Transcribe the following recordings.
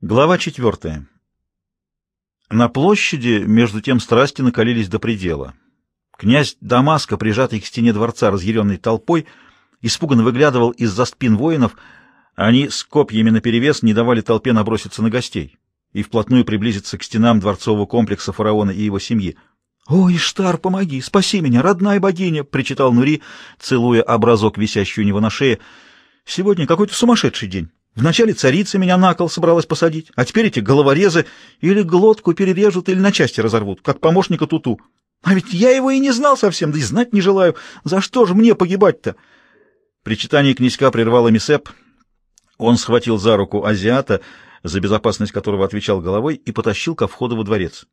Глава четвертая. На площади, между тем, страсти накалились до предела. Князь Дамаска, прижатый к стене дворца разъяренной толпой, испуганно выглядывал из-за спин воинов. Они с копьями наперевес не давали толпе наброситься на гостей и вплотную приблизиться к стенам дворцового комплекса фараона и его семьи. «О, Иштар, помоги, спаси меня, родная богиня!» — причитал Нури, целуя образок, висящий у него на шее. «Сегодня какой-то сумасшедший день». Вначале царица меня на кол собралась посадить, а теперь эти головорезы или глотку перережут, или на части разорвут, как помощника Туту. А ведь я его и не знал совсем, да и знать не желаю. За что же мне погибать-то? Причитание князька прервало Мисеп. Он схватил за руку азиата, за безопасность которого отвечал головой, и потащил ко входу во дворец.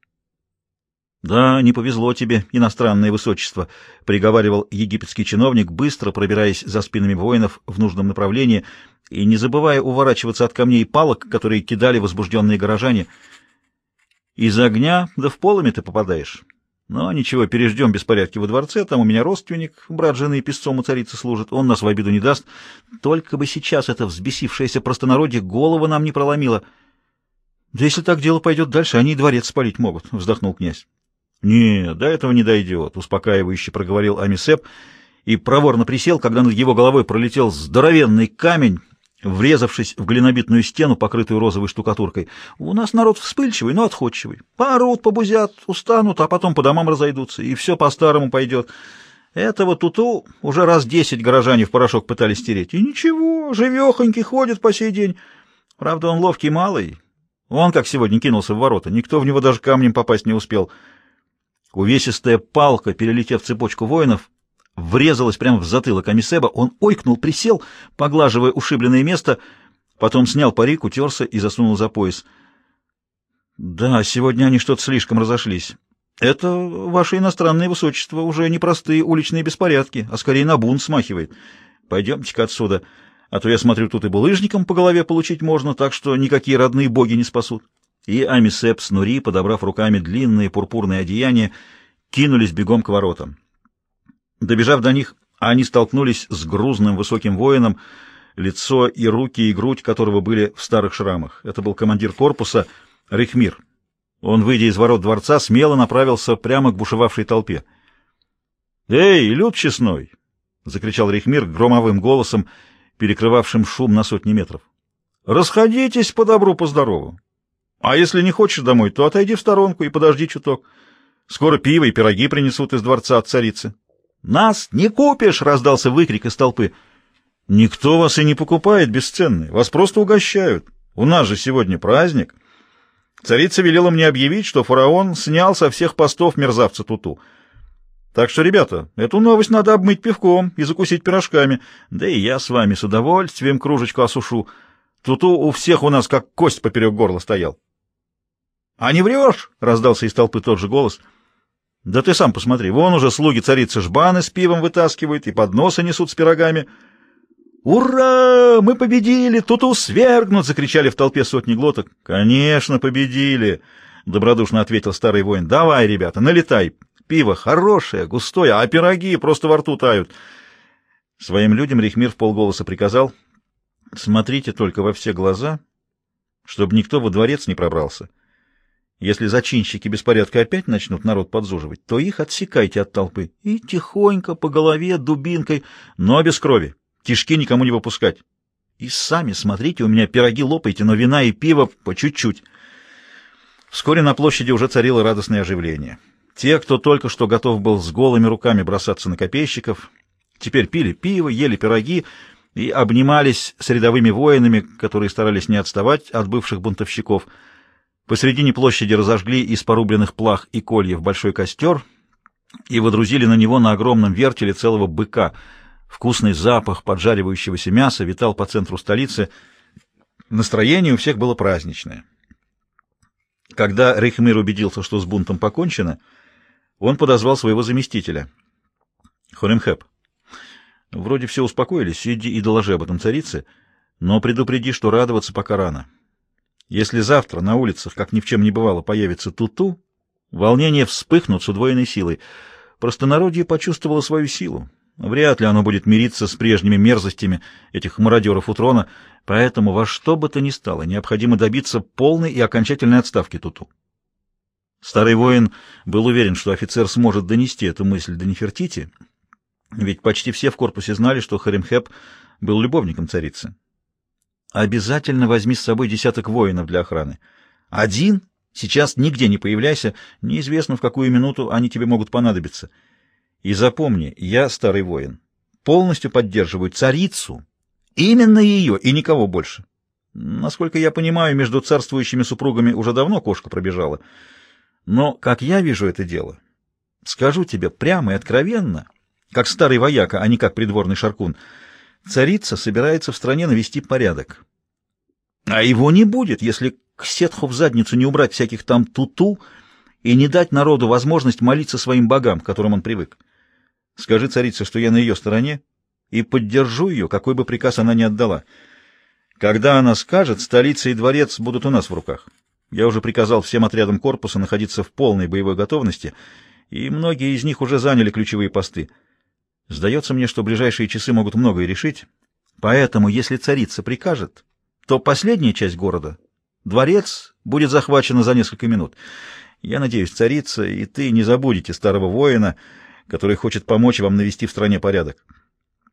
«Да, не повезло тебе, иностранное высочество», — приговаривал египетский чиновник, быстро пробираясь за спинами воинов в нужном направлении и не забывая уворачиваться от камней и палок, которые кидали возбужденные горожане. «Из огня да в полами ты попадаешь. Но ничего, переждем беспорядки во дворце, там у меня родственник, брат жены песцом у царицы служит, он нас в обиду не даст. Только бы сейчас это взбесившееся простонародье голову нам не проломило». «Да если так дело пойдет дальше, они и дворец спалить могут», — вздохнул князь. «Не, до этого не дойдет», — успокаивающе проговорил Амисеп и проворно присел, когда над его головой пролетел здоровенный камень, врезавшись в глинобитную стену, покрытую розовой штукатуркой. «У нас народ вспыльчивый, но отходчивый. Поорут, побузят, устанут, а потом по домам разойдутся, и все по-старому пойдет. Этого туту уже раз десять горожане в порошок пытались стереть. И ничего, живехонький ходит по сей день. Правда, он ловкий малый. Он, как сегодня, кинулся в ворота. Никто в него даже камнем попасть не успел». Увесистая палка, перелетев цепочку воинов, врезалась прямо в затылок Амисеба. Он ойкнул, присел, поглаживая ушибленное место, потом снял парик, утерся и засунул за пояс. «Да, сегодня они что-то слишком разошлись. Это, ваше иностранное высочество, уже не простые уличные беспорядки, а скорее на бунт смахивает. Пойдемте-ка отсюда, а то я смотрю, тут и булыжником по голове получить можно, так что никакие родные боги не спасут» и Амисеп с Нури, подобрав руками длинные пурпурные одеяния, кинулись бегом к воротам. Добежав до них, они столкнулись с грузным высоким воином, лицо и руки и грудь которого были в старых шрамах. Это был командир корпуса Рихмир. Он, выйдя из ворот дворца, смело направился прямо к бушевавшей толпе. «Эй, люд честной!» — закричал Рихмир громовым голосом, перекрывавшим шум на сотни метров. «Расходитесь по добру, по здорову. А если не хочешь домой, то отойди в сторонку и подожди чуток. Скоро пиво и пироги принесут из дворца от царицы. «Нас не купишь!» — раздался выкрик из толпы. «Никто вас и не покупает, бесценный. Вас просто угощают. У нас же сегодня праздник. Царица велела мне объявить, что фараон снял со всех постов мерзавца Туту. Так что, ребята, эту новость надо обмыть пивком и закусить пирожками. Да и я с вами с удовольствием кружечку осушу. Туту у всех у нас как кость поперек горла стоял». «А не врешь?» — раздался из толпы тот же голос. «Да ты сам посмотри, вон уже слуги царицы жбаны с пивом вытаскивают и подносы несут с пирогами». «Ура! Мы победили! Туту свергнут!» — закричали в толпе сотни глоток. «Конечно, победили!» — добродушно ответил старый воин. «Давай, ребята, налетай! Пиво хорошее, густое, а пироги просто во рту тают!» Своим людям Рихмир в полголоса приказал. «Смотрите только во все глаза, чтобы никто во дворец не пробрался». Если зачинщики беспорядка опять начнут народ подзуживать, то их отсекайте от толпы и тихонько по голове дубинкой, но без крови. Тишки никому не выпускать. И сами смотрите, у меня пироги лопайте, но вина и пиво по чуть-чуть. Вскоре на площади уже царило радостное оживление. Те, кто только что готов был с голыми руками бросаться на копейщиков, теперь пили пиво, ели пироги и обнимались с рядовыми воинами, которые старались не отставать от бывших бунтовщиков — Посредине площади разожгли из порубленных плах и кольев большой костер и водрузили на него на огромном вертеле целого быка. Вкусный запах поджаривающегося мяса витал по центру столицы. Настроение у всех было праздничное. Когда Рейхмир убедился, что с бунтом покончено, он подозвал своего заместителя. Хоремхеп, вроде все успокоились, иди и доложи об этом царице, но предупреди, что радоваться пока рано. Если завтра на улицах, как ни в чем не бывало, появится туту, волнения вспыхнут с удвоенной силой. Простонародье почувствовало свою силу. Вряд ли оно будет мириться с прежними мерзостями этих мародеров у трона. Поэтому во что бы то ни стало, необходимо добиться полной и окончательной отставки Туту. Старый воин был уверен, что офицер сможет донести эту мысль до Нефертити, ведь почти все в корпусе знали, что Харимхеп был любовником царицы. Обязательно возьми с собой десяток воинов для охраны. Один сейчас нигде не появляйся, неизвестно, в какую минуту они тебе могут понадобиться. И запомни, я, старый воин, полностью поддерживаю царицу, именно ее и никого больше. Насколько я понимаю, между царствующими супругами уже давно кошка пробежала. Но, как я вижу это дело, скажу тебе прямо и откровенно, как старый вояка, а не как придворный шаркун, царица собирается в стране навести порядок. А его не будет, если к сетху в задницу не убрать всяких там туту и не дать народу возможность молиться своим богам, к которым он привык. Скажи царице, что я на ее стороне, и поддержу ее, какой бы приказ она ни отдала. Когда она скажет, столица и дворец будут у нас в руках. Я уже приказал всем отрядам корпуса находиться в полной боевой готовности, и многие из них уже заняли ключевые посты. Сдается мне, что ближайшие часы могут многое решить, поэтому, если царица прикажет, то последняя часть города, дворец, будет захвачена за несколько минут. Я надеюсь, царица и ты не забудете старого воина, который хочет помочь вам навести в стране порядок.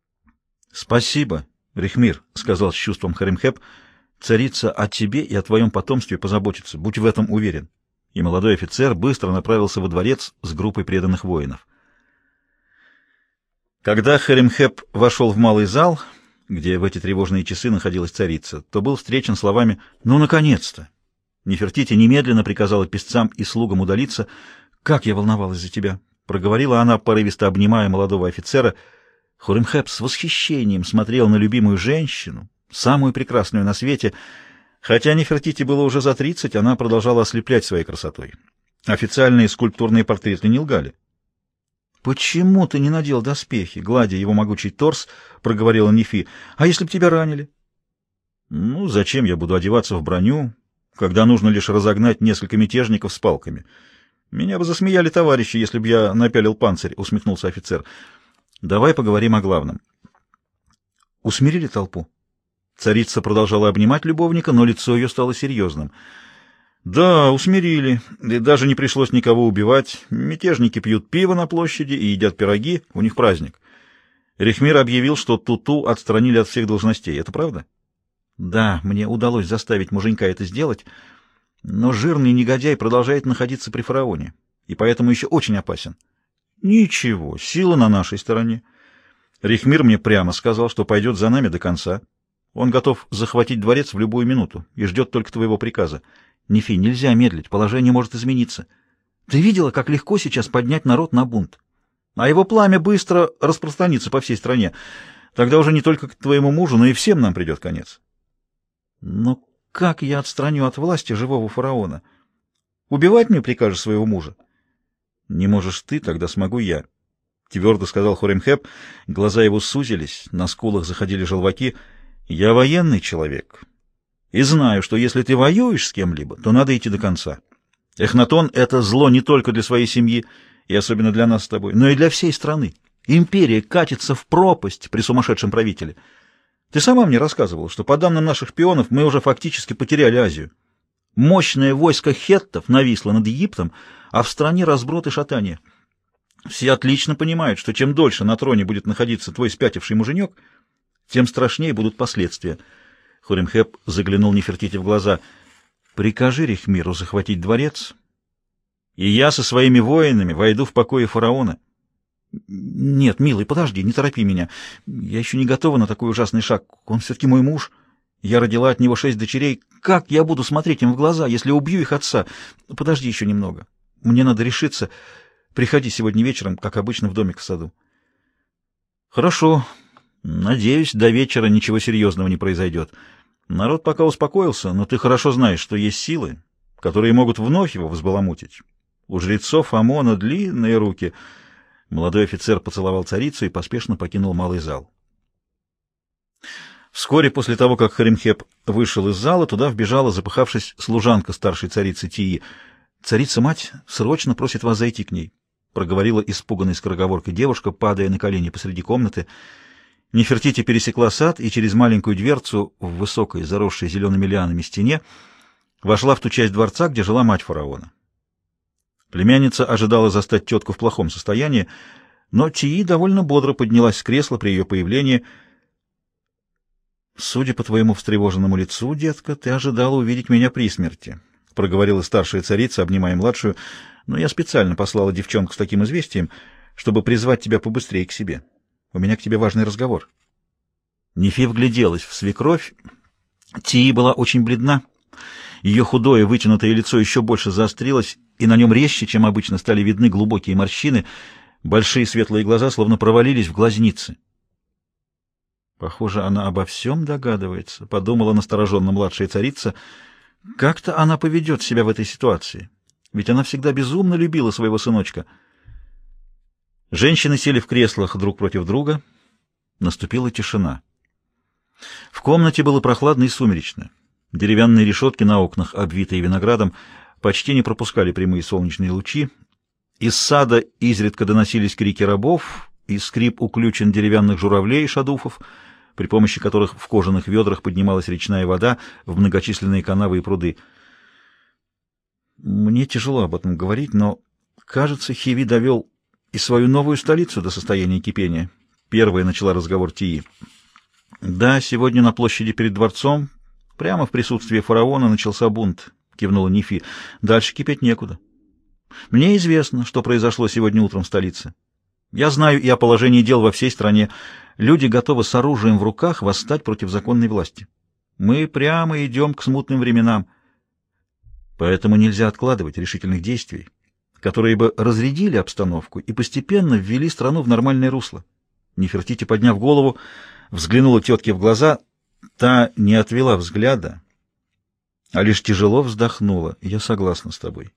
— Спасибо, Рихмир, — сказал с чувством Харимхеп. — Царица о тебе и о твоем потомстве позаботится, будь в этом уверен. И молодой офицер быстро направился во дворец с группой преданных воинов. Когда Харимхеп вошел в малый зал, где в эти тревожные часы находилась царица, то был встречен словами «Ну, наконец-то!». Нефертити немедленно приказала песцам и слугам удалиться. «Как я волновалась за тебя!» — проговорила она, порывисто обнимая молодого офицера. Хуримхеп с восхищением смотрел на любимую женщину, самую прекрасную на свете. Хотя Нефертити было уже за тридцать, она продолжала ослеплять своей красотой. Официальные скульптурные портреты не лгали. «Почему ты не надел доспехи?» — гладя его могучий торс, проговорила Нефи. «А если б тебя ранили?» «Ну, зачем я буду одеваться в броню, когда нужно лишь разогнать несколько мятежников с палками?» Меня бы засмеяли товарищи, если бы я напялил панцирь, усмехнулся офицер. Давай поговорим о главном. Усмирили толпу. Царица продолжала обнимать любовника, но лицо ее стало серьезным. Да, усмирили, и даже не пришлось никого убивать. Мятежники пьют пиво на площади и едят пироги, у них праздник. Рихмир объявил, что Туту отстранили от всех должностей. Это правда? Да, мне удалось заставить муженька это сделать. Но жирный негодяй продолжает находиться при фараоне, и поэтому еще очень опасен. Ничего, сила на нашей стороне. Рихмир мне прямо сказал, что пойдет за нами до конца. Он готов захватить дворец в любую минуту и ждет только твоего приказа. Нефи, нельзя медлить, положение может измениться. Ты видела, как легко сейчас поднять народ на бунт? А его пламя быстро распространится по всей стране. Тогда уже не только к твоему мужу, но и всем нам придет конец. Но как я отстраню от власти живого фараона? Убивать мне прикажешь своего мужа? Не можешь ты, тогда смогу я. Твердо сказал Хоремхеп. Глаза его сузились, на скулах заходили желваки. Я военный человек. И знаю, что если ты воюешь с кем-либо, то надо идти до конца. Эхнатон — это зло не только для своей семьи, и особенно для нас с тобой, но и для всей страны. Империя катится в пропасть при сумасшедшем правителе. Ты сама мне рассказывала, что по данным наших шпионов мы уже фактически потеряли Азию. Мощное войско хеттов нависло над Египтом, а в стране разброд и шатание. Все отлично понимают, что чем дольше на троне будет находиться твой спятивший муженек, тем страшнее будут последствия. Хуримхеп заглянул Нефертити в глаза. «Прикажи Рихмиру захватить дворец, и я со своими воинами войду в покои фараона». «Нет, милый, подожди, не торопи меня. Я еще не готова на такой ужасный шаг. Он все-таки мой муж. Я родила от него шесть дочерей. Как я буду смотреть им в глаза, если убью их отца? Подожди еще немного. Мне надо решиться. Приходи сегодня вечером, как обычно, в домик в саду». «Хорошо. Надеюсь, до вечера ничего серьезного не произойдет. Народ пока успокоился, но ты хорошо знаешь, что есть силы, которые могут вновь его взбаламутить. У жрецов Амона длинные руки». Молодой офицер поцеловал царицу и поспешно покинул малый зал. Вскоре после того, как Харимхеп вышел из зала, туда вбежала, запыхавшись, служанка старшей царицы Тии. «Царица-мать срочно просит вас зайти к ней», — проговорила испуганной скороговоркой девушка, падая на колени посреди комнаты. Нефертити пересекла сад и через маленькую дверцу в высокой, заросшей зелеными лианами стене вошла в ту часть дворца, где жила мать фараона. Племянница ожидала застать тетку в плохом состоянии, но Тии довольно бодро поднялась с кресла при ее появлении. «Судя по твоему встревоженному лицу, детка, ты ожидала увидеть меня при смерти», — проговорила старшая царица, обнимая младшую, «но я специально послала девчонку с таким известием, чтобы призвать тебя побыстрее к себе. У меня к тебе важный разговор». Нефи вгляделась в свекровь. Тии была очень бледна. Ее худое, вытянутое лицо еще больше заострилось, и на нем резче, чем обычно, стали видны глубокие морщины, большие светлые глаза словно провалились в глазницы. Похоже, она обо всем догадывается, — подумала настороженно младшая царица. Как-то она поведет себя в этой ситуации, ведь она всегда безумно любила своего сыночка. Женщины сели в креслах друг против друга. Наступила тишина. В комнате было прохладно и сумеречно. Деревянные решетки на окнах, обвитые виноградом, почти не пропускали прямые солнечные лучи. Из сада изредка доносились крики рабов и скрип уключен деревянных журавлей и шадуфов, при помощи которых в кожаных ведрах поднималась речная вода в многочисленные канавы и пруды. Мне тяжело об этом говорить, но, кажется, Хиви довел и свою новую столицу до состояния кипения. Первая начала разговор Тии. Да, сегодня на площади перед дворцом, прямо в присутствии фараона, начался бунт. — кивнула Нифи. — Дальше кипеть некуда. Мне известно, что произошло сегодня утром в столице. Я знаю и о положении дел во всей стране. Люди готовы с оружием в руках восстать против законной власти. Мы прямо идем к смутным временам. Поэтому нельзя откладывать решительных действий, которые бы разрядили обстановку и постепенно ввели страну в нормальное русло. Нефертити, подняв голову, взглянула тетке в глаза. Та не отвела взгляда, а лишь тяжело вздохнула. Я согласна с тобой.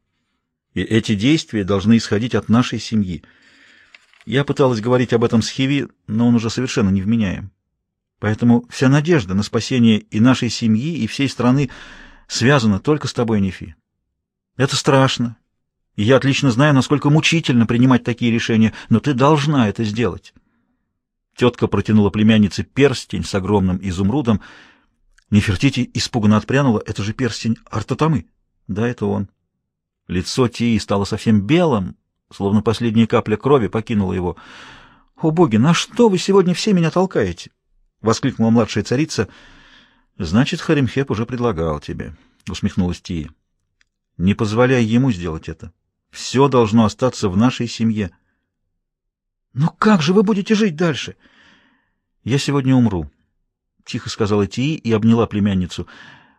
И эти действия должны исходить от нашей семьи. Я пыталась говорить об этом с Хиви, но он уже совершенно не вменяем. Поэтому вся надежда на спасение и нашей семьи, и всей страны связана только с тобой, Нефи. Это страшно. И я отлично знаю, насколько мучительно принимать такие решения, но ты должна это сделать. Тетка протянула племяннице перстень с огромным изумрудом, Нефертити испуганно отпрянула. «Это же перстень Артатамы!» «Да, это он». Лицо Тии стало совсем белым, словно последняя капля крови покинула его. «О, боги, на что вы сегодня все меня толкаете?» — воскликнула младшая царица. «Значит, Харимхеп уже предлагал тебе», — усмехнулась Тия. «Не позволяй ему сделать это. Все должно остаться в нашей семье». «Но как же вы будете жить дальше?» «Я сегодня умру», — тихо сказала Тии и обняла племянницу.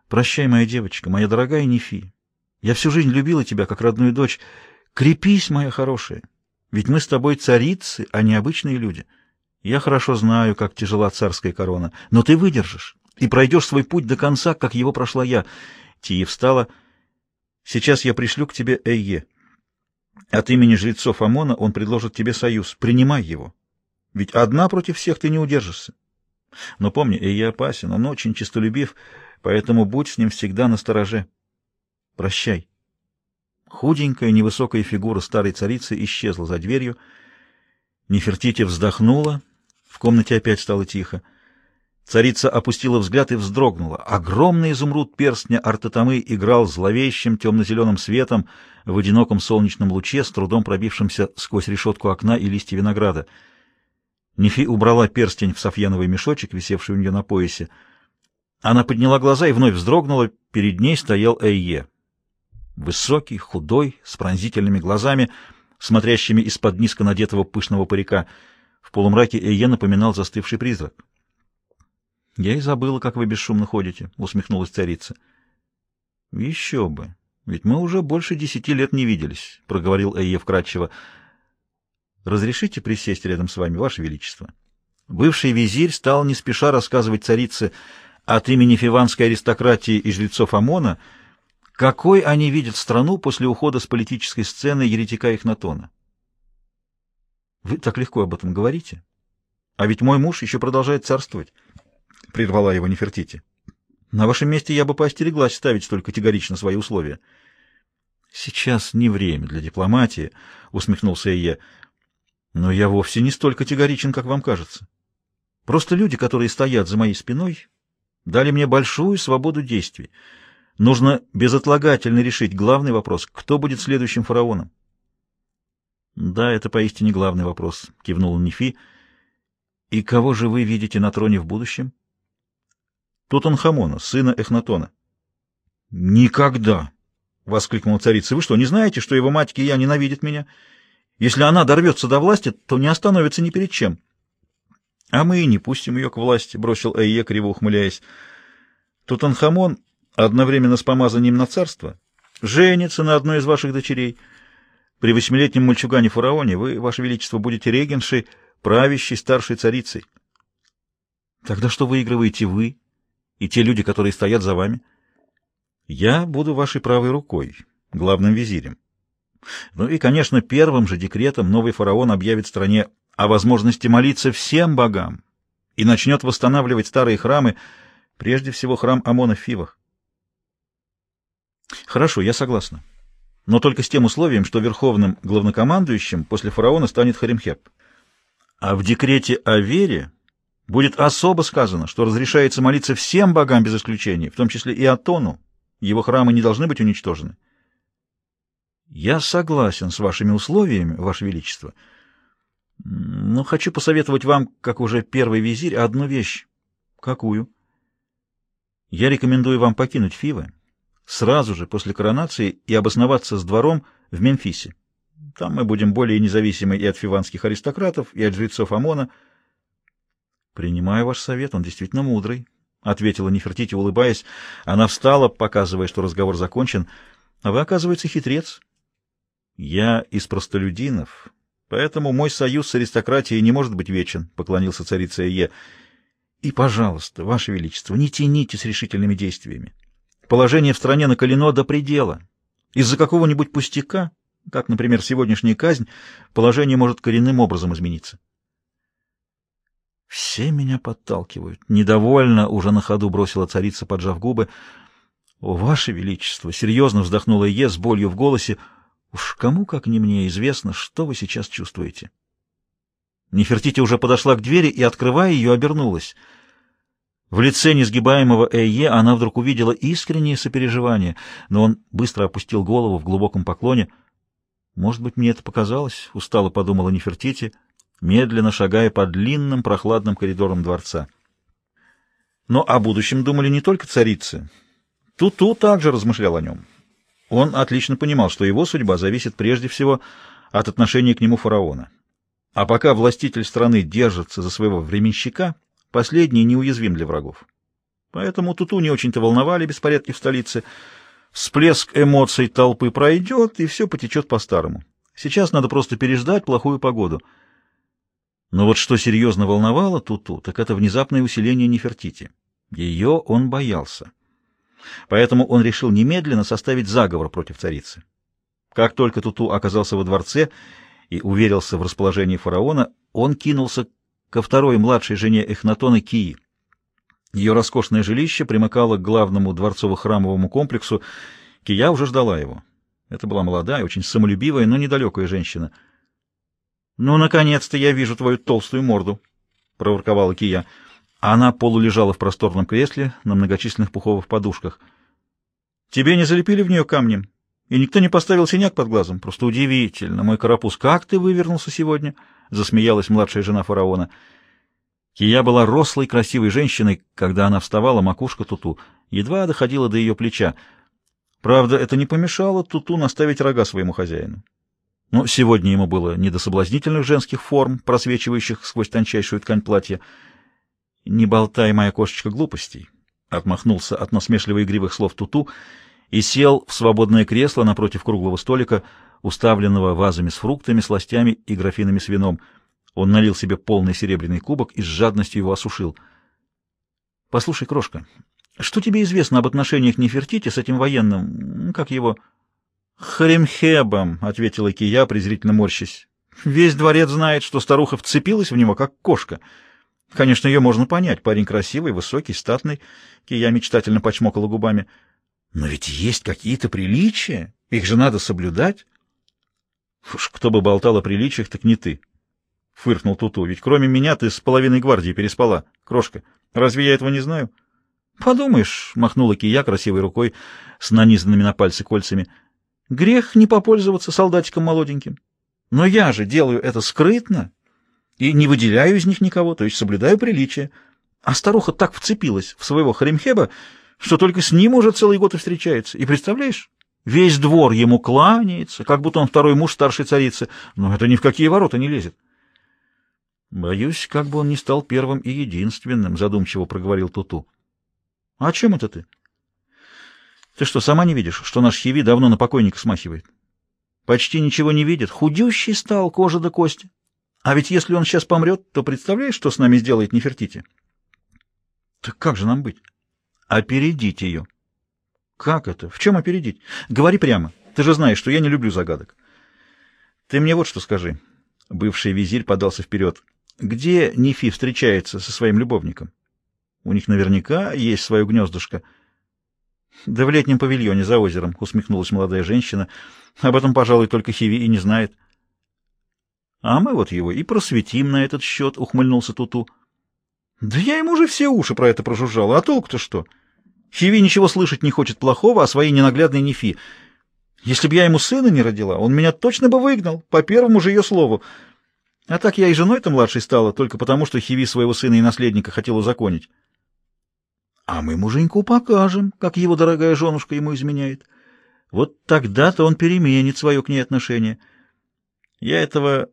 «Прощай, моя девочка, моя дорогая Нефи. Я всю жизнь любила тебя, как родную дочь. Крепись, моя хорошая, ведь мы с тобой царицы, а не обычные люди. Я хорошо знаю, как тяжела царская корона, но ты выдержишь и пройдешь свой путь до конца, как его прошла я». Тии встала. «Сейчас я пришлю к тебе Эйе. От имени жрецов Амона он предложит тебе союз. Принимай его. Ведь одна против всех ты не удержишься. Но помни, Эйя опасен, он очень честолюбив, поэтому будь с ним всегда на стороже. Прощай. Худенькая, невысокая фигура старой царицы исчезла за дверью. Нефертити вздохнула, в комнате опять стало тихо. Царица опустила взгляд и вздрогнула. Огромный изумруд перстня Артатамы играл зловещим темно-зеленым светом в одиноком солнечном луче, с трудом пробившемся сквозь решетку окна и листья винограда. Нефи убрала перстень в софьяновый мешочек, висевший у нее на поясе. Она подняла глаза и вновь вздрогнула. Перед ней стоял Эйе. Высокий, худой, с пронзительными глазами, смотрящими из-под низко надетого пышного парика. В полумраке Эйе напоминал застывший призрак. — Я и забыла, как вы бесшумно ходите, — усмехнулась царица. — Еще бы, ведь мы уже больше десяти лет не виделись, — проговорил Эйе вкратчиво. Разрешите присесть рядом с вами, Ваше Величество? Бывший визирь стал не спеша рассказывать царице от имени фиванской аристократии и жрецов ОМОНа, какой они видят страну после ухода с политической сцены еретика Ихнатона. Вы так легко об этом говорите. А ведь мой муж еще продолжает царствовать, — прервала его Нефертити. На вашем месте я бы поостереглась ставить столь категорично свои условия. — Сейчас не время для дипломатии, — усмехнулся я. Но я вовсе не столь категоричен, как вам кажется. Просто люди, которые стоят за моей спиной, дали мне большую свободу действий. Нужно безотлагательно решить главный вопрос — кто будет следующим фараоном? — Да, это поистине главный вопрос, — кивнула Нефи. — И кого же вы видите на троне в будущем? — Тутанхамона, сына Эхнатона. — Никогда! — воскликнула царица. — Вы что, не знаете, что его мать Кия ненавидит меня? Если она дорвется до власти, то не остановится ни перед чем. — А мы и не пустим ее к власти, — бросил Эйе, криво ухмыляясь. Тутанхамон одновременно с помазанием на царство женится на одной из ваших дочерей. При восьмилетнем мальчугане фараоне вы, ваше величество, будете регеншей, правящей старшей царицей. Тогда что выигрываете вы и те люди, которые стоят за вами? Я буду вашей правой рукой, главным визирем. Ну и, конечно, первым же декретом новый фараон объявит стране о возможности молиться всем богам и начнет восстанавливать старые храмы, прежде всего храм Амона в Фивах. Хорошо, я согласна. Но только с тем условием, что верховным главнокомандующим после фараона станет Харимхеп. А в декрете о вере будет особо сказано, что разрешается молиться всем богам без исключения, в том числе и Атону. Его храмы не должны быть уничтожены. Я согласен с вашими условиями, ваше величество. — но хочу посоветовать вам, как уже первый визирь, одну вещь. Какую? Я рекомендую вам покинуть Фивы сразу же после коронации и обосноваться с двором в Мемфисе. Там мы будем более независимы и от фиванских аристократов, и от жрецов ОМОНа. Принимаю ваш совет, он действительно мудрый, — ответила Нефертити, улыбаясь. Она встала, показывая, что разговор закончен. А вы, оказывается, хитрец. Я из простолюдинов, Поэтому мой союз с аристократией не может быть вечен, — поклонился царица Е. И, пожалуйста, Ваше Величество, не тяните с решительными действиями. Положение в стране накалено до предела. Из-за какого-нибудь пустяка, как, например, сегодняшняя казнь, положение может коренным образом измениться. Все меня подталкивают. Недовольно уже на ходу бросила царица, поджав губы. — О, Ваше Величество! — серьезно вздохнула Е с болью в голосе — Уж кому, как не мне, известно, что вы сейчас чувствуете. Нефертити уже подошла к двери и, открывая ее, обернулась. В лице несгибаемого Эйе она вдруг увидела искреннее сопереживание, но он быстро опустил голову в глубоком поклоне. «Может быть, мне это показалось?» — устало подумала Нефертити, медленно шагая по длинным прохладным коридорам дворца. Но о будущем думали не только царицы. Туту -ту также размышлял о нем. Он отлично понимал, что его судьба зависит прежде всего от отношения к нему фараона. А пока властитель страны держится за своего временщика, последний неуязвим для врагов. Поэтому Туту не очень-то волновали беспорядки в столице. Всплеск эмоций толпы пройдет, и все потечет по-старому. Сейчас надо просто переждать плохую погоду. Но вот что серьезно волновало Туту, так это внезапное усиление Нефертити. Ее он боялся. Поэтому он решил немедленно составить заговор против царицы. Как только Туту оказался во дворце и уверился в расположении фараона, он кинулся ко второй младшей жене Эхнатона Кии. Ее роскошное жилище примыкало к главному дворцово-храмовому комплексу. Кия уже ждала его. Это была молодая, очень самолюбивая, но недалекая женщина. — Ну, наконец-то я вижу твою толстую морду, — проворковала Кия. Она полулежала в просторном кресле на многочисленных пуховых подушках. «Тебе не залепили в нее камнем? И никто не поставил синяк под глазом? Просто удивительно, мой карапуз, как ты вывернулся сегодня?» — засмеялась младшая жена фараона. Кия была рослой, красивой женщиной. Когда она вставала, макушка Туту едва доходила до ее плеча. Правда, это не помешало Туту наставить рога своему хозяину. Но сегодня ему было не до соблазнительных женских форм, просвечивающих сквозь тончайшую ткань платья, «Не болтай, моя кошечка, глупостей», — отмахнулся от насмешливо игривых слов Туту и сел в свободное кресло напротив круглого столика, уставленного вазами с фруктами, сластями и графинами с вином. Он налил себе полный серебряный кубок и с жадностью его осушил. «Послушай, крошка, что тебе известно об отношениях Нефертити с этим военным, как его...» «Харемхебом», — ответила Кия, презрительно морщась. «Весь дворец знает, что старуха вцепилась в него, как кошка». Конечно, ее можно понять. Парень красивый, высокий, статный. Кия мечтательно почмокала губами. Но ведь есть какие-то приличия. Их же надо соблюдать. Уж кто бы болтал о приличиях, так не ты. фыркнул Туту. Ведь кроме меня ты с половиной гвардии переспала, крошка. Разве я этого не знаю? Подумаешь, махнула Кия красивой рукой с нанизанными на пальцы кольцами. Грех не попользоваться солдатиком молоденьким. Но я же делаю это скрытно и не выделяю из них никого, то есть соблюдаю приличие. А старуха так вцепилась в своего Харимхеба, что только с ним уже целый год и встречается. И представляешь, весь двор ему кланяется, как будто он второй муж старшей царицы, но это ни в какие ворота не лезет. Боюсь, как бы он не стал первым и единственным, задумчиво проговорил Туту. — А о чем это ты? — Ты что, сама не видишь, что наш Хиви давно на покойника смахивает? Почти ничего не видит, худющий стал, кожа до кости. А ведь если он сейчас помрет, то представляешь, что с нами сделает Нефертити? — Так как же нам быть? — Опередить ее. — Как это? В чем опередить? Говори прямо. Ты же знаешь, что я не люблю загадок. — Ты мне вот что скажи. Бывший визирь подался вперед. — Где Нефи встречается со своим любовником? У них наверняка есть свое гнездышко. — Да в летнем павильоне за озером, — усмехнулась молодая женщина. — Об этом, пожалуй, только Хиви и не знает. — А мы вот его и просветим на этот счет, — ухмыльнулся Туту. — Да я ему уже все уши про это прожужжала, а толк-то что? Хиви ничего слышать не хочет плохого о своей ненаглядной Нефи. Если бы я ему сына не родила, он меня точно бы выгнал, по первому же ее слову. А так я и женой-то младшей стала, только потому, что Хиви своего сына и наследника хотел узаконить. А мы муженьку покажем, как его дорогая женушка ему изменяет. Вот тогда-то он переменит свое к ней отношение. Я этого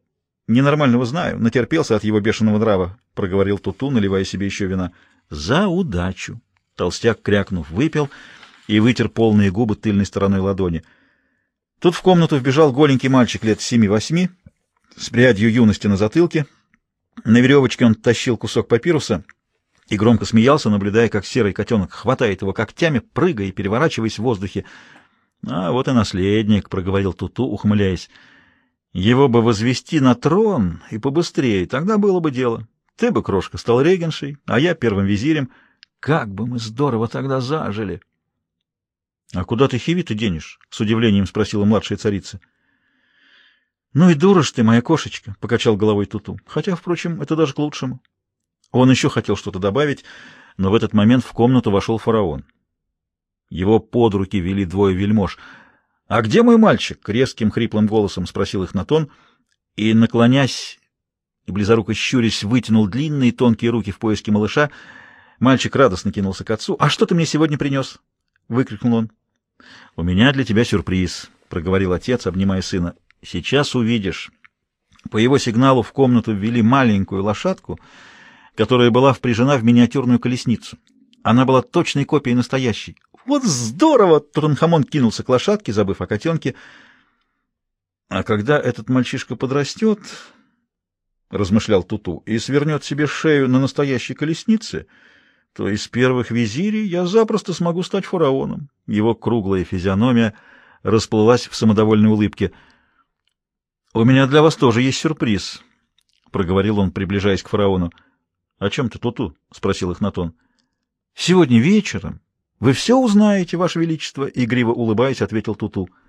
ненормального знаю, натерпелся от его бешеного нрава, — проговорил Туту, наливая себе еще вина. — За удачу! Толстяк, крякнув, выпил и вытер полные губы тыльной стороной ладони. Тут в комнату вбежал голенький мальчик лет семи-восьми, с прядью юности на затылке. На веревочке он тащил кусок папируса — и громко смеялся, наблюдая, как серый котенок хватает его когтями, прыгая и переворачиваясь в воздухе. — А вот и наследник, — проговорил Туту, ухмыляясь. — Его бы возвести на трон и побыстрее, тогда было бы дело. Ты бы, крошка, стал регеншей, а я первым визирем. Как бы мы здорово тогда зажили! — А куда ты хиви-то денешь? — с удивлением спросила младшая царица. — Ну и дура ж ты, моя кошечка, — покачал головой Туту. — Хотя, впрочем, это даже к лучшему. Он еще хотел что-то добавить, но в этот момент в комнату вошел фараон. Его под руки вели двое вельмож. «А где мой мальчик?» — резким хриплым голосом спросил их Натон, и, наклонясь и близоруко щурясь, вытянул длинные тонкие руки в поиске малыша. Мальчик радостно кинулся к отцу. «А что ты мне сегодня принес?» — выкрикнул он. «У меня для тебя сюрприз», — проговорил отец, обнимая сына. «Сейчас увидишь». По его сигналу в комнату ввели маленькую лошадку — которая была впряжена в миниатюрную колесницу. Она была точной копией настоящей. «Вот здорово!» — Тутанхамон кинулся к лошадке, забыв о котенке. «А когда этот мальчишка подрастет, — размышлял Туту, — и свернет себе шею на настоящей колеснице, то из первых визирей я запросто смогу стать фараоном». Его круглая физиономия расплылась в самодовольной улыбке. «У меня для вас тоже есть сюрприз», — проговорил он, приближаясь к фараону. — О чем ты, Туту? — спросил Эхнатон. — Сегодня вечером вы все узнаете, Ваше Величество, — игриво улыбаясь, ответил Туту. -ту.